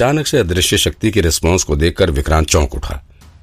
अचानक से अदृश्य शक्ति की रिस्पॉन्स को देखकर विक्रांत चौंक उठा।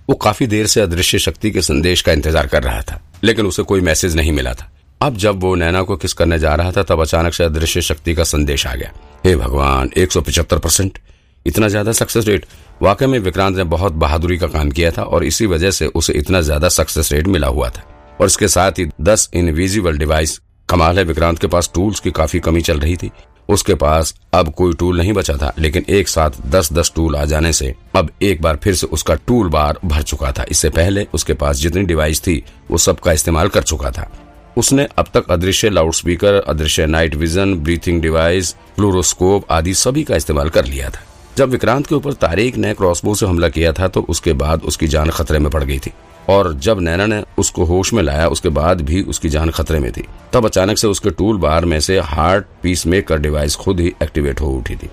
वो काफ़ी देर से अदृश्य शक्ति के संदेश का इंतज़ार कर रहा था, लेकिन उसे कोई मैसेज नहीं मिला था। अब जब वो नैना को किस करने जा रहा था, तब अचानक से अदृश्य शक्ति का संदेश आ गया। हे भगवान, एक सौ पचहत्तर परसेंट। इतना ज़्यादा सक्सेस रेट वाकई में विक्रांत ने बहुत बहादुरी का काम किया था और इसी वजह से उसे इतना ज़्यादा सक्सेस रेट मिला हुआ था। और इसके साथ ही दस इनविजिबल डिवाइस कमाल है, विक्रांत के पास टूल्स की काफ़ी कमी चल रही थी। उसके पास अब कोई टूल नहीं बचा था, लेकिन एक साथ दस दस टूल आ जाने से अब एक बार फिर से उसका टूल बार भर चुका था। इससे पहले उसके पास जितनी डिवाइस थी, वो सबका इस्तेमाल कर चुका था। उसने अब तक अदृश्य लाउडस्पीकर, अदृश्य night vision, breathing device, fluoroscope आदि सभी का इस्तेमाल कर लिया था। जब विक्रांत के ऊपर तारीख ने क्रॉसबो से हमला किया था तो उसके बाद उसकी जान खतरे में पड़ गई थी। और जब नैना ने उसको होश में लाया, उसके बाद भी उसकी जान खतरे में थी। तब अचानक से उसके टूल बार में से हार्ट पीस मेकर डिवाइस खुद ही एक्टिवेट हो उठी थी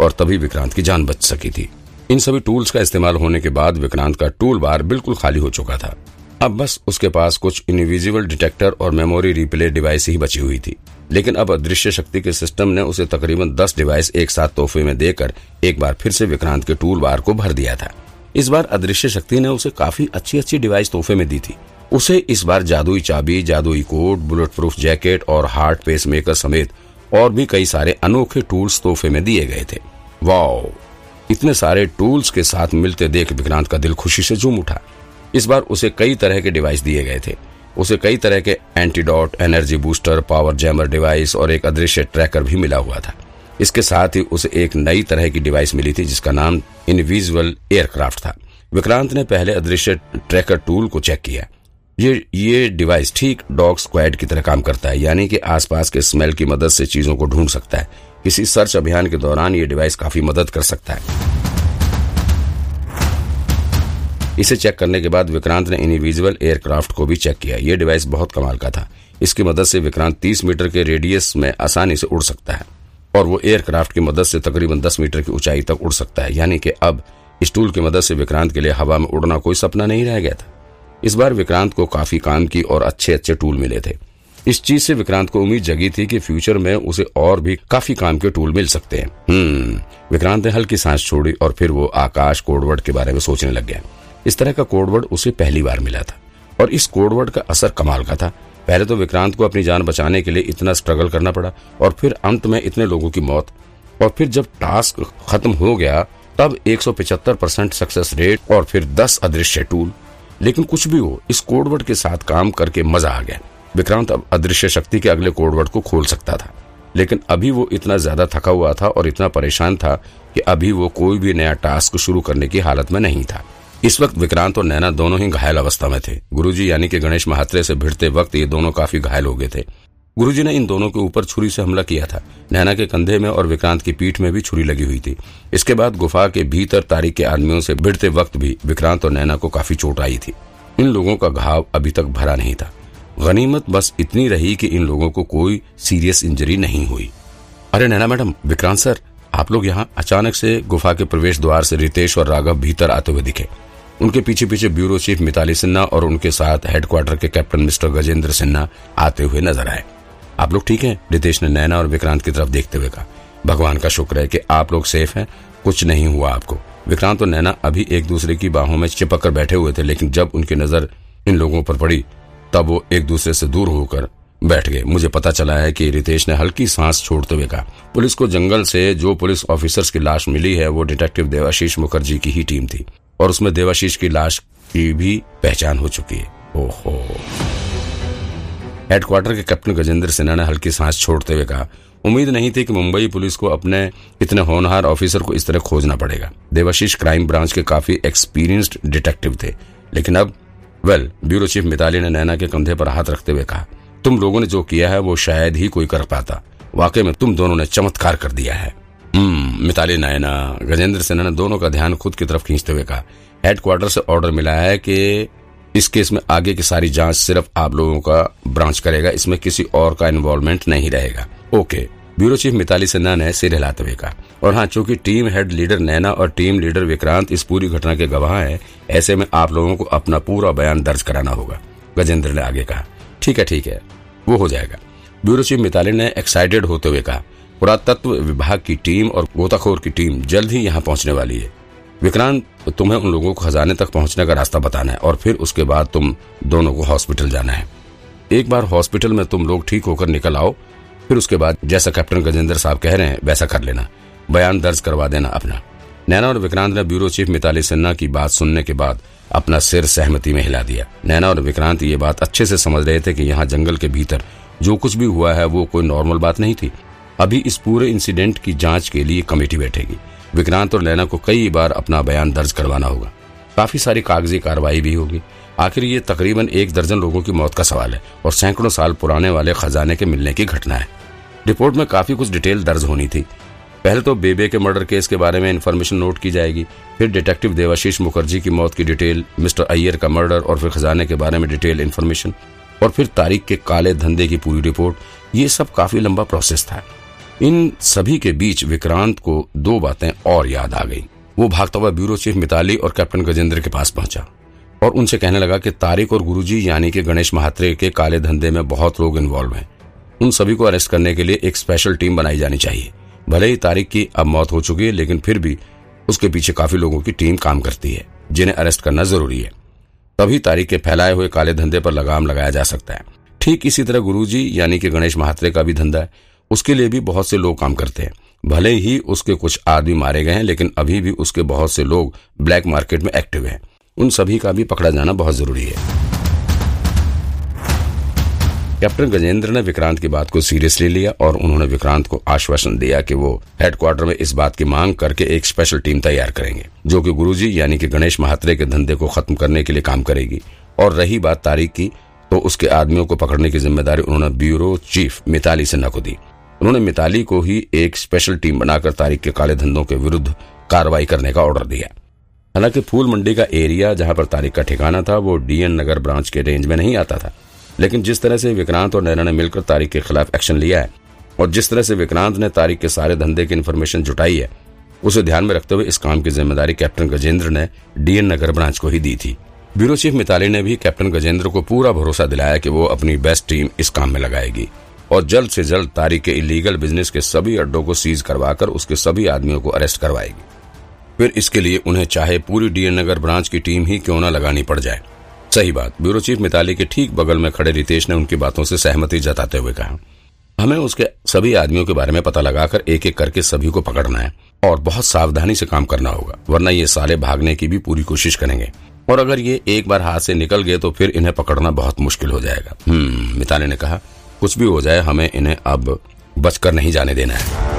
और तभी विक्रांत की जान बच सकी थी। इन सभी टूल्स का इस्तेमाल होने के बाद विक्रांत का टूल बार बिल्कुल खाली हो चुका था। अब बस उसके पास कुछ इनविजिबल डिटेक्टर और मेमोरी रिप्ले डिवाइस ही बची हुई थी। लेकिन अब अदृश्य शक्ति के सिस्टम ने उसे तकरीबन दस डिवाइस एक साथ तोहफे में देकर एक बार फिर से विक्रांत के टूल बार को भर दिया था। इस बार अदृश्य शक्ति ने उसे काफ़ी अच्छी अच्छी डिवाइस तोहफे में दी थी। उसे इस बार जादुई चाबी, जादुई कोट बुलेट प्रूफ जैकेट और हार्ट पेस मेकर समेत और भी कई सारे अनोखे टूल्स तोहफे में दिए गए थे। वाओ इतने सारे टूल्स के साथ मिलते देख विक्रांत का दिल खुशी से झूम उठा। इस बार उसे कई तरह के डिवाइस दिए गए थे। उसे कई तरह के antidote energy booster power jammer device और एक अदृश्य ट्रैकर भी मिला हुआ था। इसके साथ ही उसे एक नई तरह की डिवाइस मिली थी, जिसका नाम इनविजुअल एयरक्राफ्ट था। विक्रांत ने पहले अदृश्य ट्रैकर टूल को चेक किया। ये ये डिवाइस ठीक डॉग स्क्वाड की तरह काम करता है, यानी कि आसपास के स्मेल की मदद से चीज़ों को ढूंढ सकता है। किसी सर्च अभियान के दौरान ये डिवाइस काफ़ी मदद कर सकता है। इसे चेक करने के बाद विक्रांत ने इनविजिबल एयरक्राफ्ट को भी चेक किया। ये डिवाइस बहुत कमाल का था। इसकी मदद से विक्रांत 30 मीटर के रेडियस में आसानी से उड़ सकता है। और वो एयरक्राफ्ट की मदद से तकरीबन 10 मीटर की ऊंचाई तक उड़ सकता है। यानी कि अब इस टूल की मदद से विक्रांत के लिए हवा में उड़ना कोई सपना नहीं रह गया था। इस बार विक्रांत को काफ़ी काम की और अच्छे अच्छे टूल मिले थे। इस चीज़ से विक्रांत को उम्मीद जगी थी कि फ्यूचर में उसे और भी काफ़ी काम के टूल मिल सकते हैं। हम्म विक्रांत ने हल्की सांस छोड़ी और फिर वो आकाश कोडवर्ड के बारे में सोचने लग गया। इस तरह का कोडवर्ड उसे पहली बार मिला था और इस कोडवर्ड का असर कमाल का था। पहले तो विक्रांत को अपनी जान बचाने के लिए इतना स्ट्रगल करना पड़ा और फिर अंत में इतने लोगों की मौत। और फिर जब टास्क खत्म हो गया, तब 175 परसेंट सक्सेस रेट और फिर 10 अदृश्य टूल लेकिन कुछ भी हो, इस कोडवर्ड के साथ काम करके मज़ा आ गया। विक्रांत अब अदृश्य शक्ति के अगले कोडवर्ड को खोल सकता था। लेकिन अभी वो इतना ज़्यादा थका हुआ था और इतना परेशान था कि अभी वो कोई भी नया टास्क शुरू करने की हालत में नहीं था। इस वक्त विक्रांत और नैना दोनों ही घायल अवस्था में थे। गुरुजी यानी कि गणेश महात्रे से भिड़ते वक्त ये दोनों काफ़ी घायल हो गए थे। गुरुजी ने इन दोनों के ऊपर छुरी से हमला किया था। नैना के कंधे में और विक्रांत की पीठ में भी छुरी लगी हुई थी। इसके बाद गुफा के भीतर तारीख के आदमियों से भिड़ते वक्त भी विक्रांत और नैना को काफ़ी चोट आई थी। इन लोगों का घाव अभी तक भरा नहीं था। गनीमत बस इतनी रही कि इन लोगों को कोई सीरियस इंजरी नहीं हुई। अरे नैना मैडम, विक्रांत सर, आप लोग यहाँ अचानक से गुफा के प्रवेश द्वार से रितेश और राघव भीतर आते हुए दिखे। उनके पीछे पीछे ब्यूरो चीफ मिताली सिन्हा और उनके साथ हेडक्वार्टर के कैप्टन मिस्टर गजेंद्र सिन्हा आते हुए नज़र आए। आप लोग ठीक हैं? रितेश ने नैना और विक्रांत की तरफ़ देखते हुए कहा। भगवान का शुक्र है कि आप लोग सेफ़ हैं। कुछ नहीं हुआ आपको। विक्रांत और नैना अभी एक दूसरे की बाहों में चिपक कर बैठे हुए थे, लेकिन जब उनकी नज़र इन लोगों पर पड़ी, तब वो एक दूसरे से दूर होकर बैठ गए। मुझे पता चला है कि रितेश ने हल्की सांस छोड़ते हुए कहा। पुलिस को जंगल से जो पुलिस ऑफिसर्स की लाश मिली है, वो डिटेक्टिव देवाशीष मुखर्जी की ही टीम थी। और उसमें देवाशीष की लाश की भी पहचान हो चुकी है। ओहो। हेडक्वार्टर के कैप्टन गजेंद्र सिन्हा ने हल्की सांस छोड़ते हुए कहा, उम्मीद नहीं थी कि मुंबई पुलिस को अपने इतने होनहार ऑफिसर को इस तरह खोजना पड़ेगा। देवाशीष क्राइम ब्रांच के काफ़ी एक्सपीरियंस्ड डिटेक्टिव थे। लेकिन अब वेल ब्यूरो चीफ मिताली ने नैना के कंधे पर हाथ रखते हुए कहा, तुम लोगों ने जो किया है, वो शायद ही कोई कर पाता। वाकई में तुम दोनों ने चमत्कार कर दिया है। मिताली नयना, गजेंद्र सिन्हा ने दोनों का ध्यान खुद की तरफ़ खींचते हुए कहा। हेडक्वार्टर से ऑर्डर मिला है कि इस केस में आगे की सारी जाँच सिर्फ़ आप लोगों का ब्रांच करेगा, इसमें किसी और का इन्वॉल्वमेंट नहीं रहेगा। Okay bureau chief Mitali Sinha ने सिर हिलाते हुए कहा। और हाँ चूँकि टीम हेड लीडर नैना और टीम लीडर विक्रांत इस पूरी घटना के गवाह हैं, ऐसे में आप लोगों को अपना पूरा बयान दर्ज कराना होगा, गजेंद्र ने आगे कहा। ठीक है ठीक है, वो हो जाएगा। ब्यूरो चीफ मिताली ने एक्साइटेड होते हुए कहा। पुरातत्व विभाग की टीम और गोताखोर की टीम जल्द ही यहाँ पहुँचने वाली है। विक्रांत, तुम्हें उन लोगों को खजाने तक पहुँचने का रास्ता बताना है और फिर उसके बाद तुम दोनों को हॉस्पिटल जाना है। एक बार हॉस्पिटल में तुम लोग ठीक होकर निकल आओ, फिर उसके बाद जैसा कैप्टन गजेंद्र साहब कह रहे हैं, वैसा कर लेना। बयान दर्ज करवा देना अपना। नैना और विक्रांत ने ब्यूरो चीफ मिताली सिन्हा की बात सुनने के बाद अपना सिर सहमति में हिला दिया। नैना और विक्रांत ये बात अच्छे से समझ रहे थे कि यहाँ जंगल के भीतर जो कुछ भी हुआ है, वो कोई नॉर्मल बात नहीं थी। अभी इस पूरे इंसिडेंट की जाँच के लिए कमेटी बैठेगी। विक्रांत और नैना को कई बार अपना बयान दर्ज करवाना होगा। काफ़ी सारी कागज़ी कार्रवाई भी होगी। आखिर ये तकरीबन एक दर्जन लोगों की मौत का सवाल है और सैकड़ों साल पुराने वाले खजाने के मिलने की घटना है। रिपोर्ट में काफ़ी कुछ डिटेल दर्ज होनी थी। पहले तो बेबे के मर्डर केस के बारे में इन्फॉर्मेशन नोट की जाएगी। फिर डिटेक्टिव देवाशीष मुखर्जी की मौत की डिटेल मिस्टर अय्यर का मर्डर और फिर खजाने के बारे में डिटेल इन्फॉर्मेशन और फिर तारीख के काले धंधे की पूरी रिपोर्ट ये सब काफ़ी लंबा प्रोसेस था। इन सभी के बीच विक्रांत को दो बातें और याद आ गई। वो भागता हुआ ब्यूरो चीफ मिताली और कैप्टन गजेंद्र के पास पहुँचा और उनसे कहने लगा कि तारिक और गुरुजी यानी कि गणेश महात्रे के काले धंधे में बहुत लोग इन्वॉल्व हैं। उन सभी को अरेस्ट करने के लिए एक स्पेशल टीम बनाई जानी चाहिए। भले ही तारिक की अब मौत हो चुकी है, लेकिन फिर भी उसके पीछे काफ़ी लोगों की टीम काम करती है, जिन्हें अरेस्ट करना ज़रूरी है। तभी तारिक के फैलाए हुए काले धंधे पर लगाम लगाया जा सकता है। ठीक इसी तरह गुरुजी यानी कि गणेश महात्रे का भी धंधा है। उसके लिए भी बहुत से लोग काम करते हैं। भले ही उसके कुछ आदमी मारे गए हैं, लेकिन अभी भी उसके बहुत से लोग ब्लैक मार्केट में एक्टिव हैं। उन सभी का भी पकड़ा जाना बहुत ज़रूरी है। कैप्टन गजेंद्र ने विक्रांत की बात को सीरियसली लिया और उन्होंने विक्रांत को आश्वासन दिया कि वो हेडक्वार्टर में इस बात की मांग करके एक स्पेशल टीम तैयार करेंगे, जो कि गुरुजी यानी कि गणेश महात्रे के धंधे को खत्म करने के लिए काम करेगी। और रही बात तारीख की तो उसके आदमियों को पकड़ने की ज़िम्मेदारी उन्होंने ब्यूरो चीफ मिताली सिन्हा को दी। उन्होंने मिताली को ही एक स्पेशल टीम बनाकर तारीख के काले धंधों के विरुद्ध कार्रवाई करने का ऑर्डर दिया। हालाँकि फूल मंडी का एरिया जहाँ पर तारीख का ठिकाना था, वो डीएन नगर ब्रांच के रेंज में नहीं आता था। लेकिन जिस तरह से विक्रांत और नैना ने मिलकर तारिक के खिलाफ एक्शन लिया है, और जिस तरह से विक्रांत ने तारिक के सारे धंधे की इन्फॉर्मेशन जुटाई है, उसे ध्यान में रखते हुए इस काम की ज़िम्मेदारी कैप्टन गजेंद्र ने डीएन नगर ब्रांच को ही दी थी। ब्यूरो चीफ मिताली ने भी कैप्टन गजेंद्र को पूरा भरोसा दिलाया कि वो अपनी बेस्ट टीम इस काम में लगाएगी। और जल्द से जल्द तारिक के इलीगल बिज़नेस के सभी अड्डों को सीज करवाकर उसके सभी आदमियों को अरेस्ट करवाएगी। फिर इसके लिए उन्हें चाहे पूरी डीएन नगर ब्रांच की टीम ही क्यों न लगानी पड़ जाए। सही बात, ब्यूरो चीफ मिताली के ठीक बगल में खड़े रितेश ने उनकी बातों से सहमति जताते हुए कहा। हमें उसके सभी आदमियों के बारे में पता लगाकर एक एक करके सभी को पकड़ना है और बहुत सावधानी से काम करना होगा, वरना ये साले भागने की भी पूरी कोशिश करेंगे। और अगर ये एक बार हाथ से निकल गए तो फिर इन्हें पकड़ना बहुत मुश्किल हो जाएगा। हम्म मिताली ने कहा कुछ भी हो जाए हमें इन्हें अब बचकर नहीं जाने देना है।